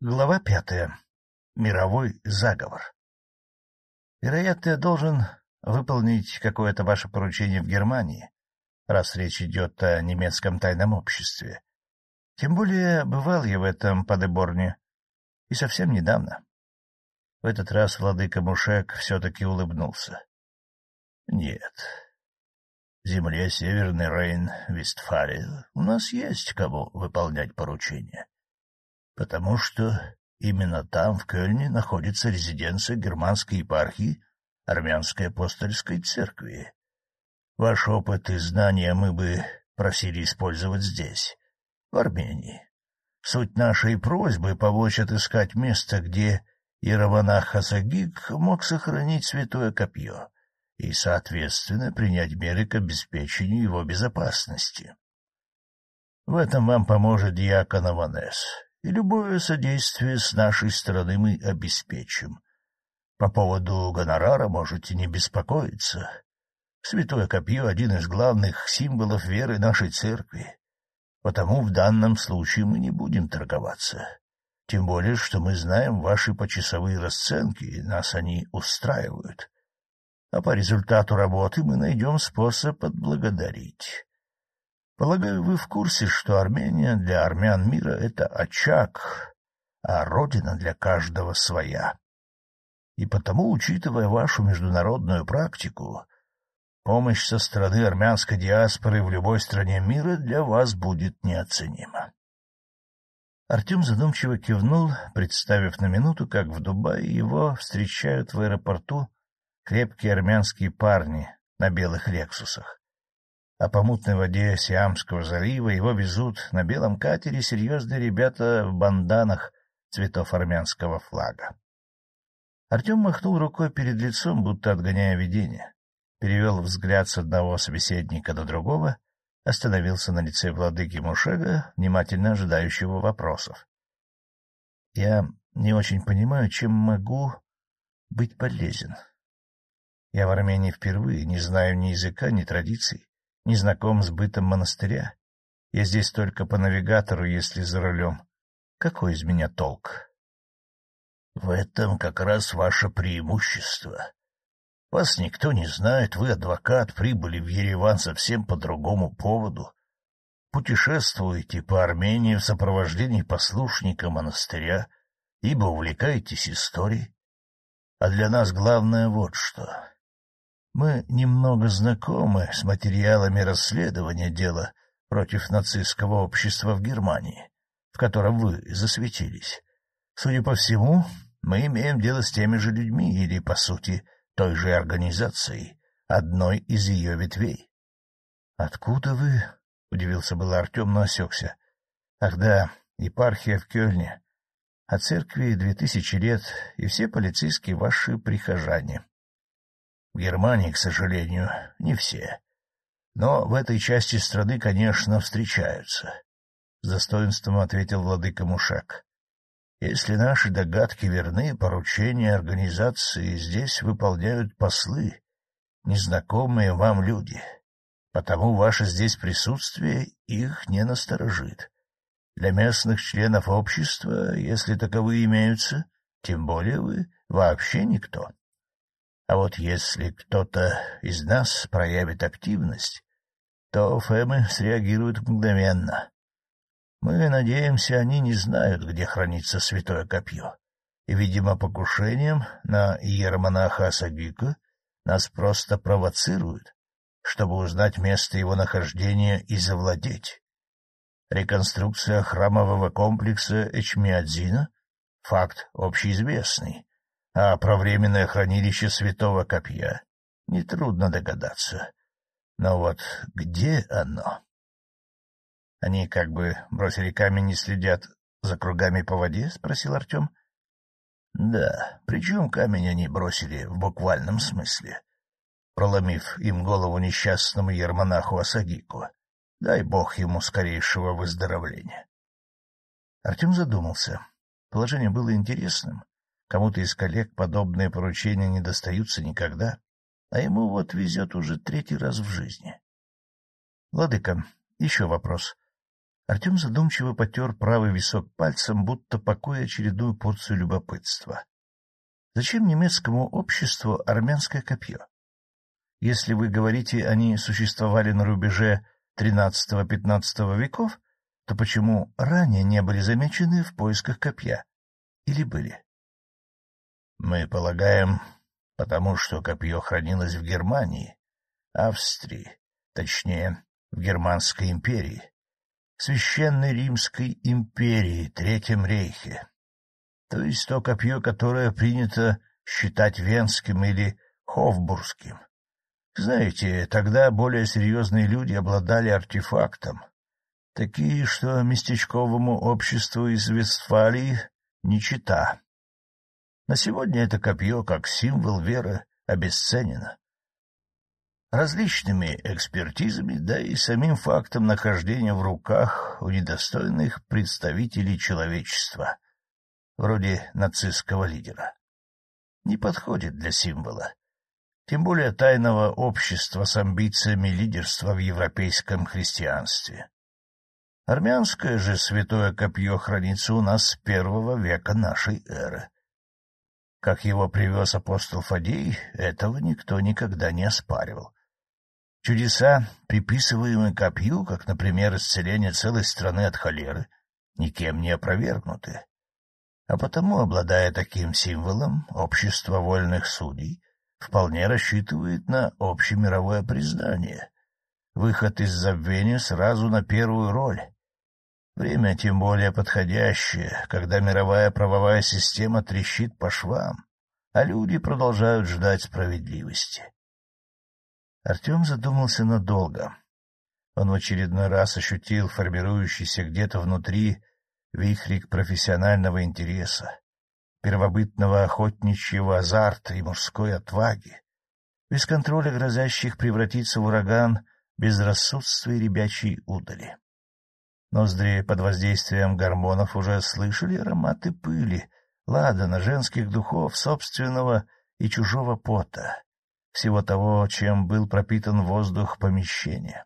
Глава пятая. Мировой заговор. Вероятно, я должен выполнить какое-то ваше поручение в Германии, раз речь идет о немецком тайном обществе. Тем более бывал я в этом Падеборне и совсем недавно. В этот раз владыка Мушек все-таки улыбнулся. — Нет. Земле Северный Рейн, Вестфалия у нас есть кому выполнять поручения потому что именно там, в Кельне, находится резиденция германской епархии армянской апостольской церкви. Ваш опыт и знания мы бы просили использовать здесь, в Армении. Суть нашей просьбы — помочь отыскать место, где иеромонах Хасагик мог сохранить святое копье и, соответственно, принять меры к обеспечению его безопасности. В этом вам поможет диакон Аванес и любое содействие с нашей стороны мы обеспечим. По поводу гонорара можете не беспокоиться. Святое копье — один из главных символов веры нашей церкви, потому в данном случае мы не будем торговаться. Тем более, что мы знаем ваши почасовые расценки, и нас они устраивают. А по результату работы мы найдем способ отблагодарить. Полагаю, вы в курсе, что Армения для армян мира — это очаг, а родина для каждого своя. И потому, учитывая вашу международную практику, помощь со стороны армянской диаспоры в любой стране мира для вас будет неоценима. Артем задумчиво кивнул, представив на минуту, как в Дубае его встречают в аэропорту крепкие армянские парни на белых «Лексусах» а по мутной воде Сиамского залива его везут на белом катере серьезные ребята в банданах цветов армянского флага. Артем махнул рукой перед лицом, будто отгоняя видение, перевел взгляд с одного собеседника до другого, остановился на лице владыки Мушега, внимательно ожидающего вопросов. — Я не очень понимаю, чем могу быть полезен. Я в Армении впервые, не знаю ни языка, ни традиций не знаком с бытом монастыря. Я здесь только по навигатору, если за рулем. Какой из меня толк? — В этом как раз ваше преимущество. Вас никто не знает, вы, адвокат, прибыли в Ереван совсем по другому поводу. Путешествуете по Армении в сопровождении послушника монастыря, ибо увлекаетесь историей. А для нас главное вот что. Мы немного знакомы с материалами расследования дела против нацистского общества в Германии, в котором вы засветились. Судя по всему, мы имеем дело с теми же людьми или, по сути, той же организацией, одной из ее ветвей. — Откуда вы? — удивился был Артем, но осекся. — Ах да, епархия в Кёльне. А церкви две тысячи лет, и все полицейские ваши прихожане. В Германии, к сожалению, не все. Но в этой части страны, конечно, встречаются. С достоинством ответил владыка Мушак. Если наши догадки верны, поручения организации здесь выполняют послы, незнакомые вам люди. Потому ваше здесь присутствие их не насторожит. Для местных членов общества, если таковые имеются, тем более вы вообще никто. А вот если кто-то из нас проявит активность, то Фемы среагируют мгновенно. Мы надеемся, они не знают, где хранится святое копье, и, видимо, покушением на иеромонаха Асагика нас просто провоцируют, чтобы узнать место его нахождения и завладеть. Реконструкция храмового комплекса Эчмиадзина — факт общеизвестный, а про временное хранилище святого копья нетрудно догадаться. Но вот где оно? Они как бы бросили камень и следят за кругами по воде? — спросил Артем. — Да, причем камень они бросили в буквальном смысле, проломив им голову несчастному ермонаху Асагику. Дай бог ему скорейшего выздоровления. Артем задумался. Положение было интересным. Кому-то из коллег подобные поручения не достаются никогда, а ему вот везет уже третий раз в жизни. — Владыка, еще вопрос. Артем задумчиво потер правый висок пальцем, будто покоя очередную порцию любопытства. Зачем немецкому обществу армянское копье? Если вы говорите, они существовали на рубеже XIII-XV веков, то почему ранее не были замечены в поисках копья? Или были? Мы полагаем, потому что копье хранилось в Германии, Австрии, точнее, в Германской империи, Священной Римской империи, Третьем рейхе. То есть то копье, которое принято считать венским или хофбургским. Знаете, тогда более серьезные люди обладали артефактом, такие, что местечковому обществу из Вестфалии не чита. На сегодня это копье, как символ веры, обесценено. Различными экспертизами, да и самим фактом нахождения в руках у недостойных представителей человечества, вроде нацистского лидера. Не подходит для символа, тем более тайного общества с амбициями лидерства в европейском христианстве. Армянское же святое копье хранится у нас с первого века нашей эры. Как его привез апостол Фадей, этого никто никогда не оспаривал. Чудеса, приписываемые копью, как, например, исцеление целой страны от холеры, никем не опровергнуты. А потому, обладая таким символом, общество вольных судей вполне рассчитывает на общемировое признание, выход из забвения сразу на первую роль — Время тем более подходящее, когда мировая правовая система трещит по швам, а люди продолжают ждать справедливости. Артем задумался надолго. Он в очередной раз ощутил формирующийся где-то внутри вихрик профессионального интереса, первобытного охотничьего азарта и мужской отваги, без контроля грозящих превратиться в ураган безрассудства и ребячьей удали. Ноздри под воздействием гормонов уже слышали ароматы пыли, ладана, женских духов, собственного и чужого пота, всего того, чем был пропитан воздух помещения.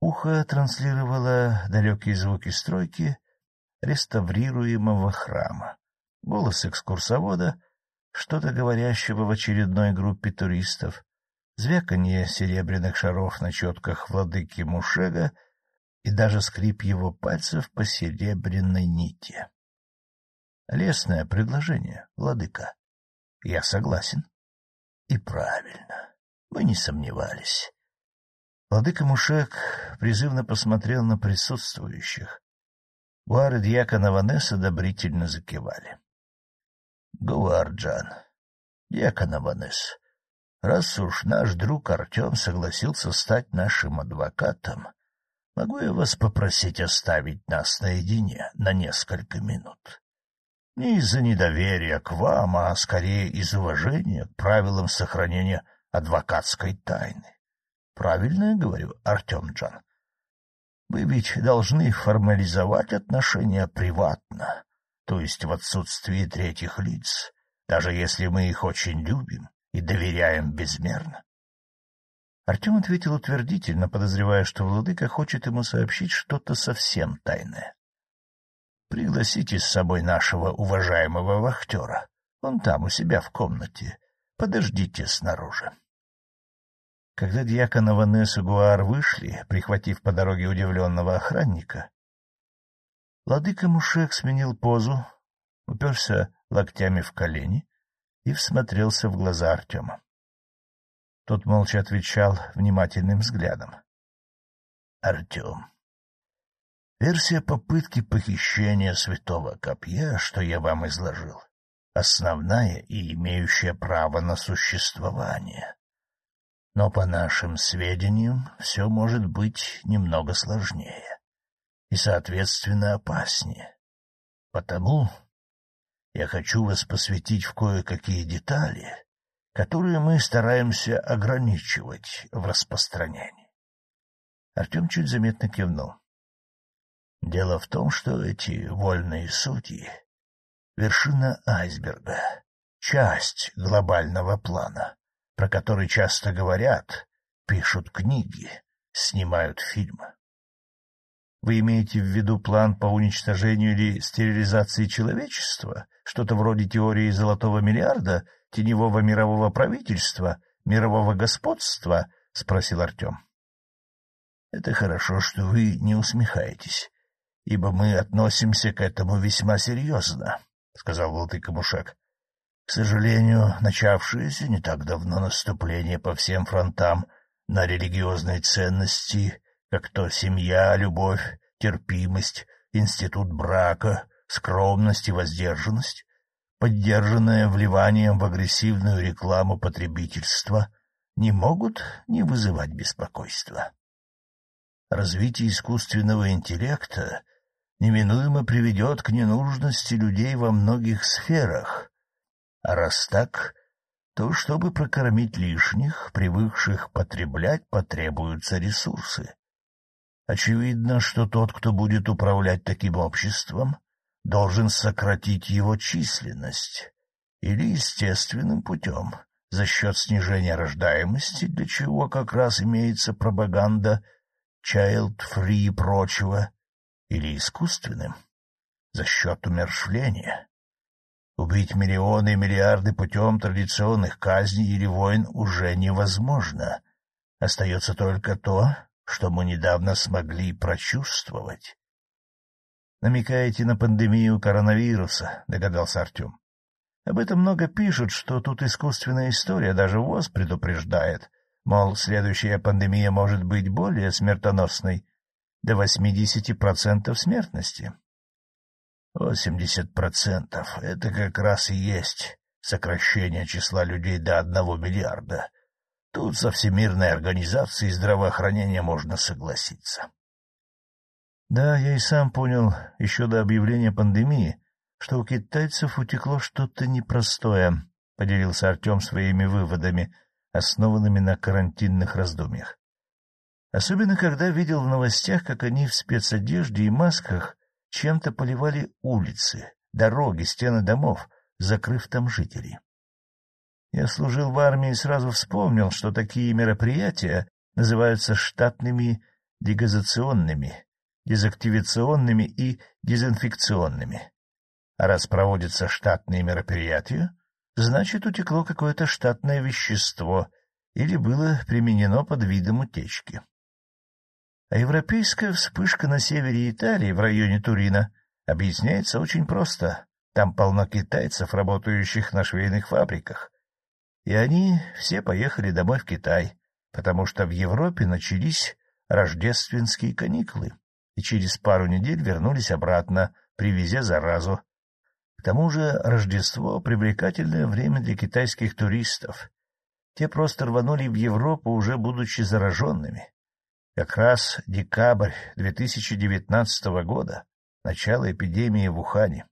Ухо транслировало далекие звуки стройки реставрируемого храма, голос экскурсовода, что-то говорящего в очередной группе туристов, звяканье серебряных шаров на четках владыки Мушега — и даже скрип его пальцев по серебряной нити. Лесное предложение, владыка. Я согласен. И правильно. Мы не сомневались. Владыка Мушек призывно посмотрел на присутствующих. Гуар и дьякона Ванесса одобрительно закивали. — Гуарджан, дьякона Ванесс, раз уж наш друг Артем согласился стать нашим адвокатом, Могу я вас попросить оставить нас наедине на несколько минут? Не из-за недоверия к вам, а скорее из уважения к правилам сохранения адвокатской тайны. Правильно я говорю, Артем Джан? Вы ведь должны формализовать отношения приватно, то есть в отсутствии третьих лиц, даже если мы их очень любим и доверяем безмерно. Артем ответил утвердительно, подозревая, что владыка хочет ему сообщить что-то совсем тайное. — Пригласите с собой нашего уважаемого вахтера. Он там, у себя в комнате. Подождите снаружи. Когда дьякон Аванес и Гуар вышли, прихватив по дороге удивленного охранника, владыка Мушек сменил позу, уперся локтями в колени и всмотрелся в глаза Артема. Тот молча отвечал внимательным взглядом. — Артем. Версия попытки похищения святого копья, что я вам изложил, основная и имеющая право на существование. Но, по нашим сведениям, все может быть немного сложнее и, соответственно, опаснее. Потому я хочу вас посвятить в кое-какие детали, которые мы стараемся ограничивать в распространении. Артем чуть заметно кивнул. Дело в том, что эти вольные судьи — вершина айсберга, часть глобального плана, про который часто говорят, пишут книги, снимают фильмы. Вы имеете в виду план по уничтожению или стерилизации человечества? Что-то вроде теории золотого миллиарда, теневого мирового правительства, мирового господства? — спросил Артем. — Это хорошо, что вы не усмехаетесь, ибо мы относимся к этому весьма серьезно, — сказал Владыка Мушак. — К сожалению, начавшееся не так давно наступление по всем фронтам на религиозные ценности как то семья, любовь, терпимость, институт брака, скромность и воздержанность, поддержанная вливанием в агрессивную рекламу потребительства, не могут не вызывать беспокойства. Развитие искусственного интеллекта неминуемо приведет к ненужности людей во многих сферах, а раз так, то, чтобы прокормить лишних, привыкших потреблять, потребуются ресурсы. Очевидно, что тот, кто будет управлять таким обществом, должен сократить его численность или естественным путем, за счет снижения рождаемости, для чего как раз имеется пропаганда child-free и прочего, или искусственным, за счет умершвления. Убить миллионы и миллиарды путем традиционных казней или войн уже невозможно. Остается только то, что мы недавно смогли прочувствовать. — Намекаете на пандемию коронавируса, — догадался Артем. — Об этом много пишут, что тут искусственная история, даже ВОЗ предупреждает, мол, следующая пандемия может быть более смертоносной, до 80% смертности. Восемьдесят процентов — это как раз и есть сокращение числа людей до одного миллиарда, Тут со Всемирной организацией здравоохранения можно согласиться. Да, я и сам понял еще до объявления пандемии, что у китайцев утекло что-то непростое, — поделился Артем своими выводами, основанными на карантинных раздумьях. Особенно, когда видел в новостях, как они в спецодежде и масках чем-то поливали улицы, дороги, стены домов, закрыв там жителей. Я служил в армии и сразу вспомнил, что такие мероприятия называются штатными дегазационными, дезактивационными и дезинфекционными. А раз проводятся штатные мероприятия, значит, утекло какое-то штатное вещество или было применено под видом утечки. А европейская вспышка на севере Италии, в районе Турина, объясняется очень просто. Там полно китайцев, работающих на швейных фабриках и они все поехали домой в Китай, потому что в Европе начались рождественские каникулы, и через пару недель вернулись обратно, привезя заразу. К тому же Рождество — привлекательное время для китайских туристов. Те просто рванули в Европу, уже будучи зараженными. Как раз декабрь 2019 года, начало эпидемии в Ухане.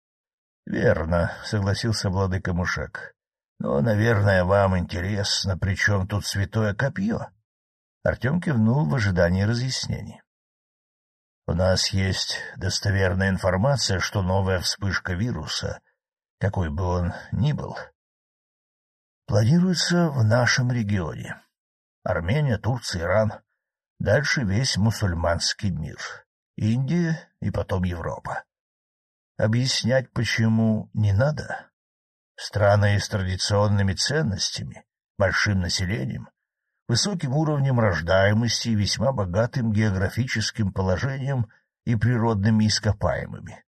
— Верно, — согласился владыка Мушак. Но, наверное, вам интересно, при чем тут святое копье? Артем кивнул в ожидании разъяснений. У нас есть достоверная информация, что новая вспышка вируса, какой бы он ни был, планируется в нашем регионе. Армения, Турция, Иран, дальше весь мусульманский мир, Индия и потом Европа. Объяснять, почему, не надо. Страны с традиционными ценностями, большим населением, высоким уровнем рождаемости и весьма богатым географическим положением и природными ископаемыми.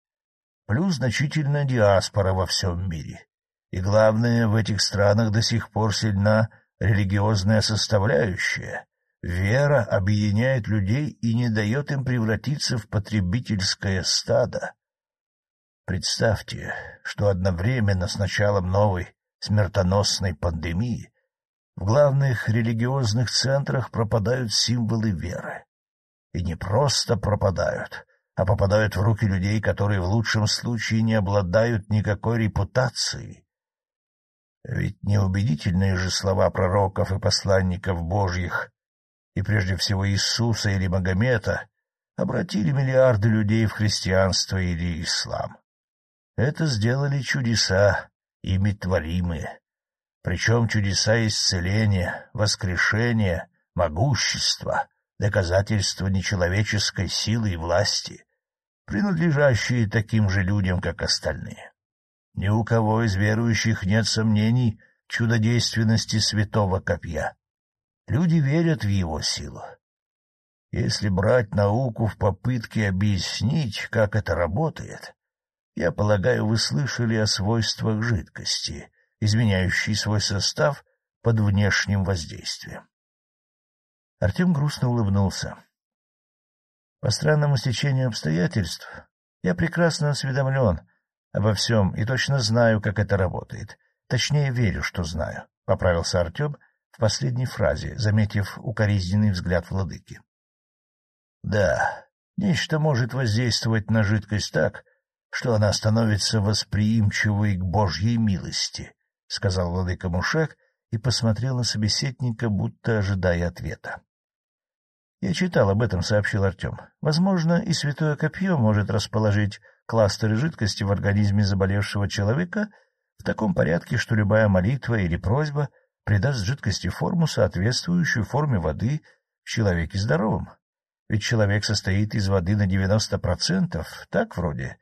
Плюс значительная диаспора во всем мире. И главное, в этих странах до сих пор сильна религиозная составляющая. Вера объединяет людей и не дает им превратиться в потребительское стадо. Представьте, что одновременно с началом новой смертоносной пандемии в главных религиозных центрах пропадают символы веры. И не просто пропадают, а попадают в руки людей, которые в лучшем случае не обладают никакой репутацией. Ведь неубедительные же слова пророков и посланников Божьих, и прежде всего Иисуса или Магомета, обратили миллиарды людей в христианство или ислам. Это сделали чудеса, ими творимые. Причем чудеса исцеления, воскрешения, могущества, доказательство нечеловеческой силы и власти, принадлежащие таким же людям, как остальные. Ни у кого из верующих нет сомнений в чудодейственности святого копья. Люди верят в его силу. Если брать науку в попытке объяснить, как это работает, я полагаю, вы слышали о свойствах жидкости, изменяющей свой состав под внешним воздействием. Артем грустно улыбнулся. По странному стечению обстоятельств я прекрасно осведомлен обо всем и точно знаю, как это работает. Точнее, верю, что знаю, — поправился Артем в последней фразе, заметив укоризненный взгляд владыки. — Да, нечто может воздействовать на жидкость так, что она становится восприимчивой к Божьей милости, — сказал владыка Мушек и посмотрел на собеседника, будто ожидая ответа. — Я читал об этом, — сообщил Артем. — Возможно, и святое копье может расположить кластеры жидкости в организме заболевшего человека в таком порядке, что любая молитва или просьба придаст жидкости форму, соответствующую форме воды в человеке здоровом. Ведь человек состоит из воды на девяносто процентов, так вроде.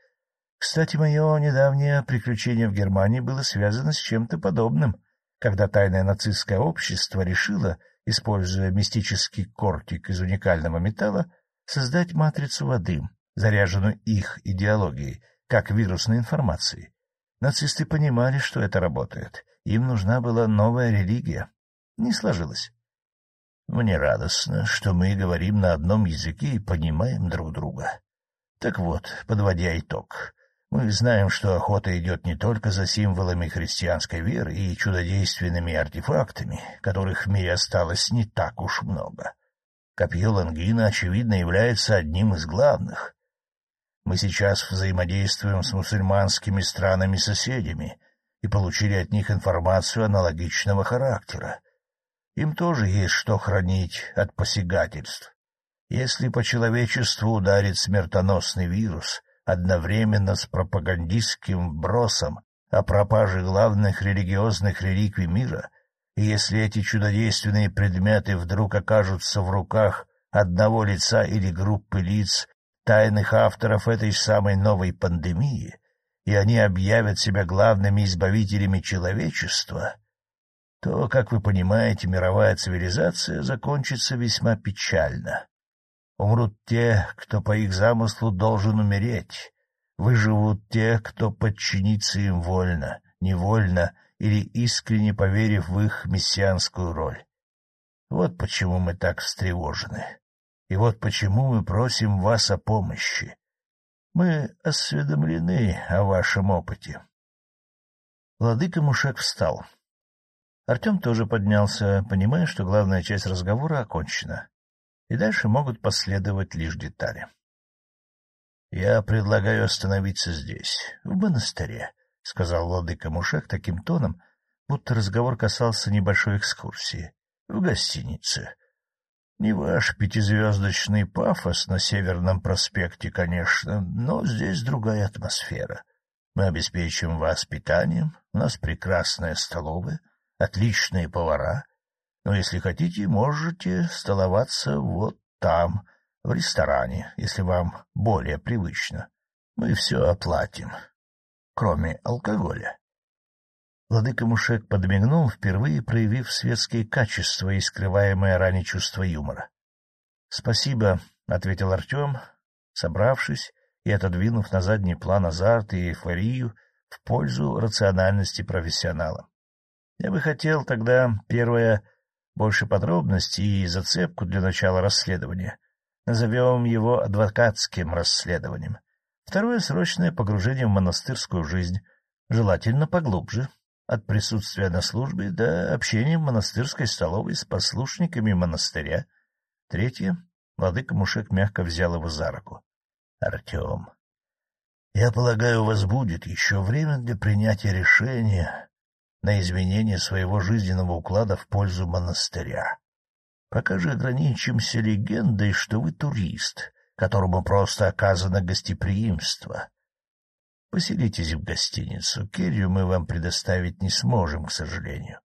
Кстати, мое недавнее приключение в Германии было связано с чем-то подобным, когда тайное нацистское общество решило, используя мистический кортик из уникального металла, создать матрицу воды, заряженную их идеологией, как вирусной информацией. Нацисты понимали, что это работает. Им нужна была новая религия. Не сложилось. Мне радостно, что мы говорим на одном языке и понимаем друг друга. Так вот, подводя итог, мы знаем, что охота идет не только за символами христианской веры и чудодейственными артефактами, которых в мире осталось не так уж много. Копье Лангина, очевидно, является одним из главных. Мы сейчас взаимодействуем с мусульманскими странами-соседями и получили от них информацию аналогичного характера. Им тоже есть что хранить от посягательств. Если по человечеству ударит смертоносный вирус — одновременно с пропагандистским вбросом о пропаже главных религиозных реликвий мира, и если эти чудодейственные предметы вдруг окажутся в руках одного лица или группы лиц, тайных авторов этой самой новой пандемии, и они объявят себя главными избавителями человечества, то, как вы понимаете, мировая цивилизация закончится весьма печально. Умрут те, кто по их замыслу должен умереть. Выживут те, кто подчинится им вольно, невольно или искренне поверив в их мессианскую роль. Вот почему мы так встревожены. И вот почему мы просим вас о помощи. Мы осведомлены о вашем опыте. Владыка Мушек встал. Артем тоже поднялся, понимая, что главная часть разговора окончена и дальше могут последовать лишь детали. — Я предлагаю остановиться здесь, в монастыре, — сказал владыка Мушек таким тоном, будто разговор касался небольшой экскурсии. — В гостинице. Не ваш пятизвездочный пафос на Северном проспекте, конечно, но здесь другая атмосфера. Мы обеспечим вас питанием, у нас прекрасная столовая, отличные повара — но если хотите, можете столоваться вот там, в ресторане, если вам более привычно. Мы все оплатим, кроме алкоголя. Владыка Мушек подмигнул, впервые проявив светские качества и скрываемое ранее чувство юмора. — Спасибо, — ответил Артем, собравшись и отодвинув на задний план азарт и эйфорию в пользу рациональности профессионала. Я бы хотел тогда, первое, больше подробностей и зацепку для начала расследования. Назовем его адвокатским расследованием. Второе — срочное погружение в монастырскую жизнь, желательно поглубже, от присутствия на службе до общения в монастырской столовой с послушниками монастыря. Третье — владыка Мушек мягко взял его за руку. — Артем, я полагаю, у вас будет еще время для принятия решения на изменение своего жизненного уклада в пользу монастыря. Пока же ограничимся легендой, что вы турист, которому просто оказано гостеприимство. Поселитесь в гостиницу. Керрию мы вам предоставить не сможем, к сожалению.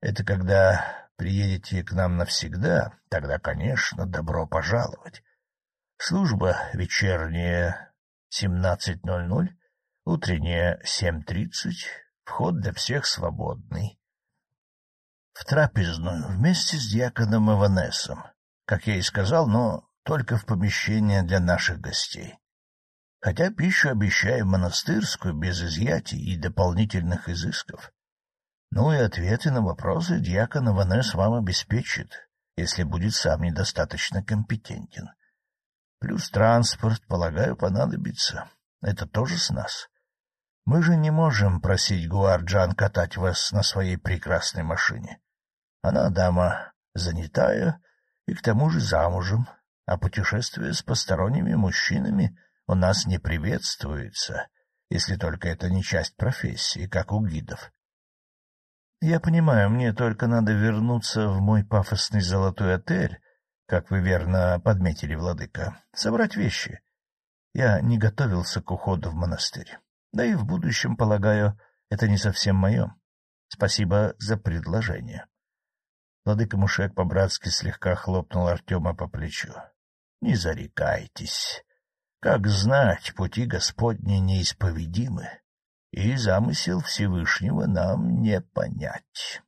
Это когда приедете к нам навсегда, тогда, конечно, добро пожаловать. Служба вечерняя 17.00, утренняя 7.30, вход для всех свободный. В трапезную вместе с дьяконом Иванесом, как я и сказал, но только в помещение для наших гостей. Хотя пищу обещаем монастырскую, без изъятий и дополнительных изысков. Ну и ответы на вопросы дьякон Иванес вам обеспечит, если будет сам недостаточно компетентен. Плюс транспорт, полагаю, понадобится. Это тоже с нас. Мы же не можем просить Гуарджан катать вас на своей прекрасной машине. Она дама занятая и к тому же замужем, а путешествие с посторонними мужчинами у нас не приветствуется, если только это не часть профессии, как у гидов. Я понимаю, мне только надо вернуться в мой пафосный золотой отель, как вы верно подметили, владыка, собрать вещи. Я не готовился к уходу в монастырь. Да и в будущем, полагаю, это не совсем мое. Спасибо за предложение. Владыка Мушек по-братски слегка хлопнул Артема по плечу. — Не зарекайтесь. Как знать, пути Господни неисповедимы и замысел Всевышнего нам не понять.